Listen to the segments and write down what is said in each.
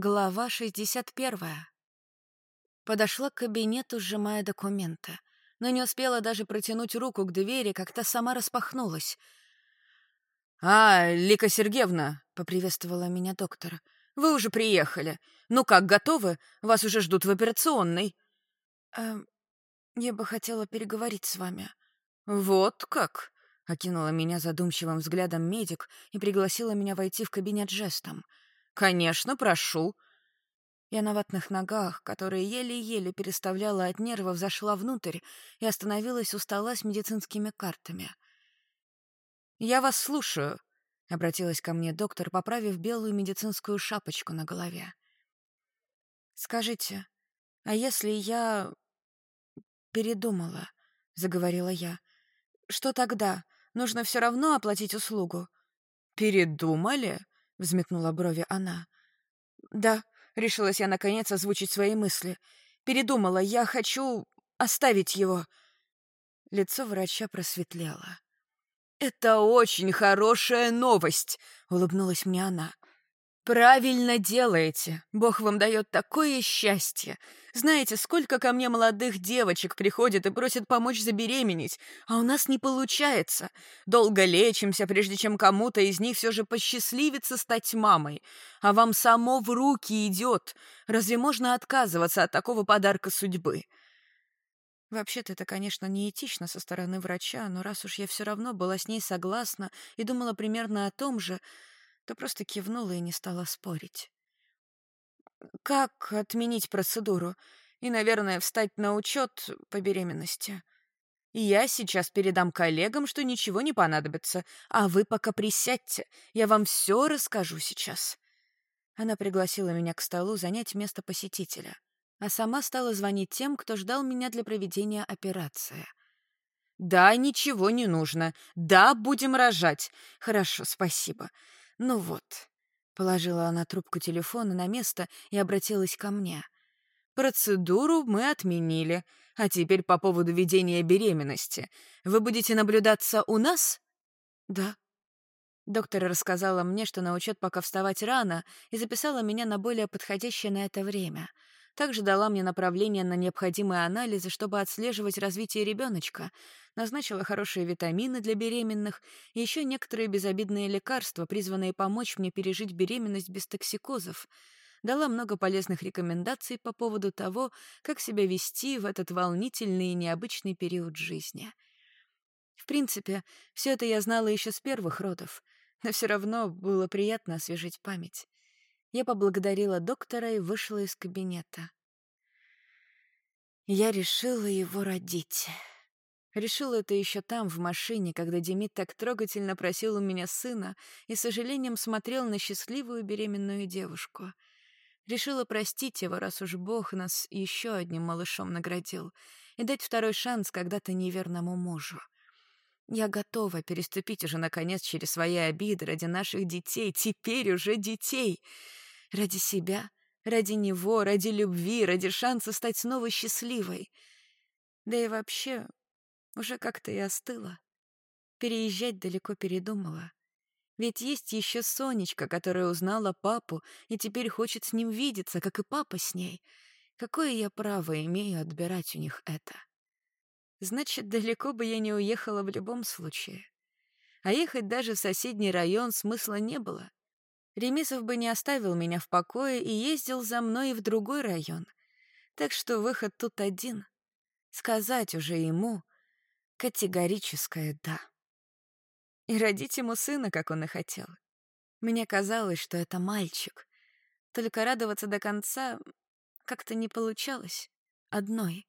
Глава 61. Подошла к кабинету, сжимая документы, но не успела даже протянуть руку к двери, как та сама распахнулась. «А, Лика Сергеевна», — поприветствовала меня доктор, — «вы уже приехали. Ну как, готовы? Вас уже ждут в операционной». «Эм, я бы хотела переговорить с вами». «Вот как?» — окинула меня задумчивым взглядом медик и пригласила меня войти в кабинет жестом — «Конечно, прошу». Я на ватных ногах, которые еле-еле переставляла от нервов, зашла внутрь и остановилась у стола с медицинскими картами. «Я вас слушаю», — обратилась ко мне доктор, поправив белую медицинскую шапочку на голове. «Скажите, а если я передумала?» — заговорила я. «Что тогда? Нужно все равно оплатить услугу?» «Передумали?» — взметнула брови она. «Да», — решилась я наконец озвучить свои мысли. «Передумала, я хочу оставить его». Лицо врача просветлело. «Это очень хорошая новость», — улыбнулась мне она. «Правильно делаете. Бог вам дает такое счастье. Знаете, сколько ко мне молодых девочек приходит и просят помочь забеременеть, а у нас не получается. Долго лечимся, прежде чем кому-то из них все же посчастливится стать мамой. А вам само в руки идет. Разве можно отказываться от такого подарка судьбы?» Вообще-то это, конечно, неэтично со стороны врача, но раз уж я все равно была с ней согласна и думала примерно о том же, то просто кивнула и не стала спорить. «Как отменить процедуру? И, наверное, встать на учет по беременности?» «Я сейчас передам коллегам, что ничего не понадобится, а вы пока присядьте, я вам все расскажу сейчас». Она пригласила меня к столу занять место посетителя, а сама стала звонить тем, кто ждал меня для проведения операции. «Да, ничего не нужно. Да, будем рожать. Хорошо, спасибо. «Ну вот», — положила она трубку телефона на место и обратилась ко мне. «Процедуру мы отменили, а теперь по поводу ведения беременности. Вы будете наблюдаться у нас?» «Да». Доктор рассказала мне, что на учет пока вставать рано, и записала меня на более подходящее на это время — также дала мне направление на необходимые анализы, чтобы отслеживать развитие ребеночка, назначила хорошие витамины для беременных и еще некоторые безобидные лекарства, призванные помочь мне пережить беременность без токсикозов. Дала много полезных рекомендаций по поводу того, как себя вести в этот волнительный и необычный период жизни. В принципе, все это я знала еще с первых родов, но все равно было приятно освежить память. Я поблагодарила доктора и вышла из кабинета. Я решила его родить. Решила это еще там, в машине, когда Демид так трогательно просил у меня сына и с сожалением смотрел на счастливую беременную девушку. Решила простить его, раз уж Бог нас еще одним малышом наградил, и дать второй шанс когда-то неверному мужу. Я готова переступить уже, наконец, через свои обиды ради наших детей, теперь уже детей. Ради себя, ради него, ради любви, ради шанса стать снова счастливой. Да и вообще, уже как-то и остыла. Переезжать далеко передумала. Ведь есть еще Сонечка, которая узнала папу и теперь хочет с ним видеться, как и папа с ней. Какое я право имею отбирать у них это? Значит, далеко бы я не уехала в любом случае. А ехать даже в соседний район смысла не было. Ремисов бы не оставил меня в покое и ездил за мной в другой район. Так что выход тут один — сказать уже ему категорическое «да». И родить ему сына, как он и хотел. Мне казалось, что это мальчик. Только радоваться до конца как-то не получалось. Одной.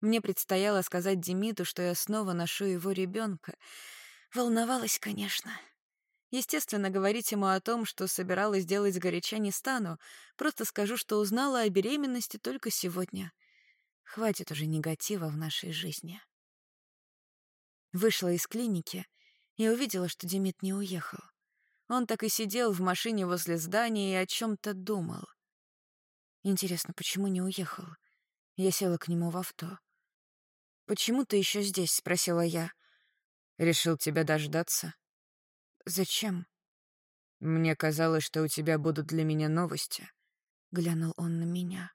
Мне предстояло сказать Демиду, что я снова ношу его ребенка. Волновалась, конечно. Естественно, говорить ему о том, что собиралась делать сгоряча, не стану. Просто скажу, что узнала о беременности только сегодня. Хватит уже негатива в нашей жизни. Вышла из клиники и увидела, что Демид не уехал. Он так и сидел в машине возле здания и о чем-то думал. Интересно, почему не уехал? Я села к нему в авто. «Почему ты еще здесь?» — спросила я. «Решил тебя дождаться». «Зачем?» «Мне казалось, что у тебя будут для меня новости. глянул он на меня.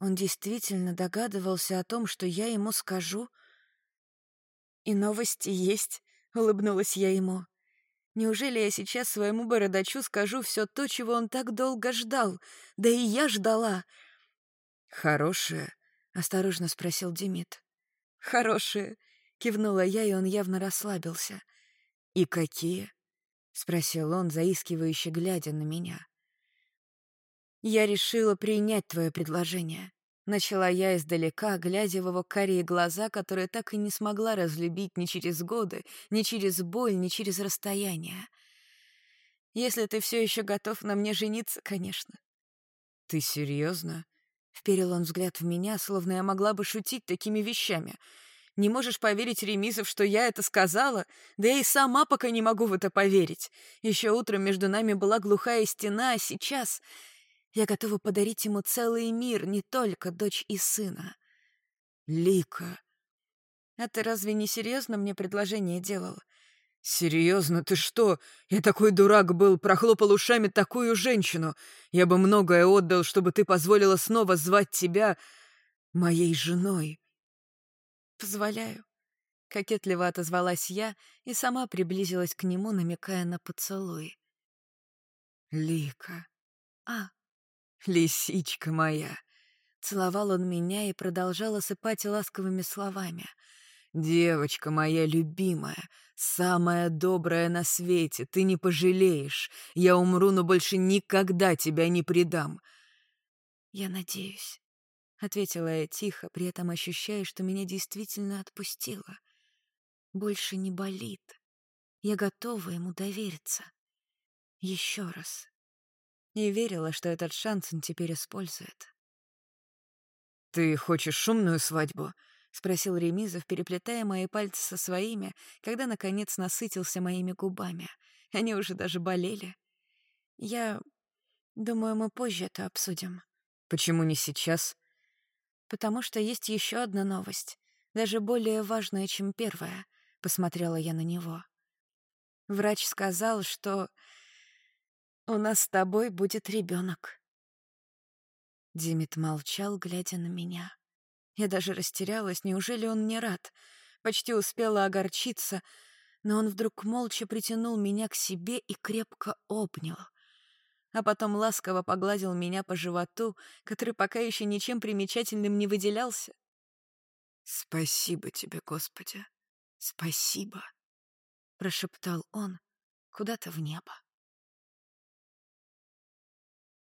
Он действительно догадывался о том, что я ему скажу. И новости есть, улыбнулась я ему. Неужели я сейчас своему бородачу скажу все то, чего он так долго ждал? Да и я ждала. Хорошее, осторожно спросил Демид. Хорошее, кивнула я, и он явно расслабился. И какие? спросил он, заискивающе глядя на меня. Я решила принять твое предложение. Начала я издалека, глядя в его карие глаза, которые так и не смогла разлюбить ни через годы, ни через боль, ни через расстояние. Если ты все еще готов на мне жениться, конечно. Ты серьезно? Вперил он взгляд в меня, словно я могла бы шутить такими вещами. Не можешь поверить, Ремизов, что я это сказала? Да я и сама пока не могу в это поверить. Еще утром между нами была глухая стена, а сейчас я готова подарить ему целый мир, не только дочь и сына. Лика. А ты разве не серьезно мне предложение делал? Серьезно, ты что? Я такой дурак был, прохлопал ушами такую женщину. Я бы многое отдал, чтобы ты позволила снова звать тебя моей женой. Позволяю. Кокетливо отозвалась я и сама приблизилась к нему, намекая на поцелуй. Лика. А, «Лисичка моя!» Целовал он меня и продолжал осыпать ласковыми словами. «Девочка моя любимая, самая добрая на свете, ты не пожалеешь. Я умру, но больше никогда тебя не предам». «Я надеюсь», — ответила я тихо, при этом ощущая, что меня действительно отпустило. «Больше не болит. Я готова ему довериться. Еще раз» и верила, что этот шанс он теперь использует. «Ты хочешь шумную свадьбу?» — спросил Ремизов, переплетая мои пальцы со своими, когда, наконец, насытился моими губами. Они уже даже болели. «Я... думаю, мы позже это обсудим». «Почему не сейчас?» «Потому что есть еще одна новость, даже более важная, чем первая», — посмотрела я на него. Врач сказал, что у нас с тобой будет ребенок. Димит молчал, глядя на меня. Я даже растерялась, неужели он не рад? Почти успела огорчиться, но он вдруг молча притянул меня к себе и крепко обнял. А потом ласково погладил меня по животу, который пока еще ничем примечательным не выделялся. «Спасибо тебе, Господи, спасибо!» — прошептал он куда-то в небо.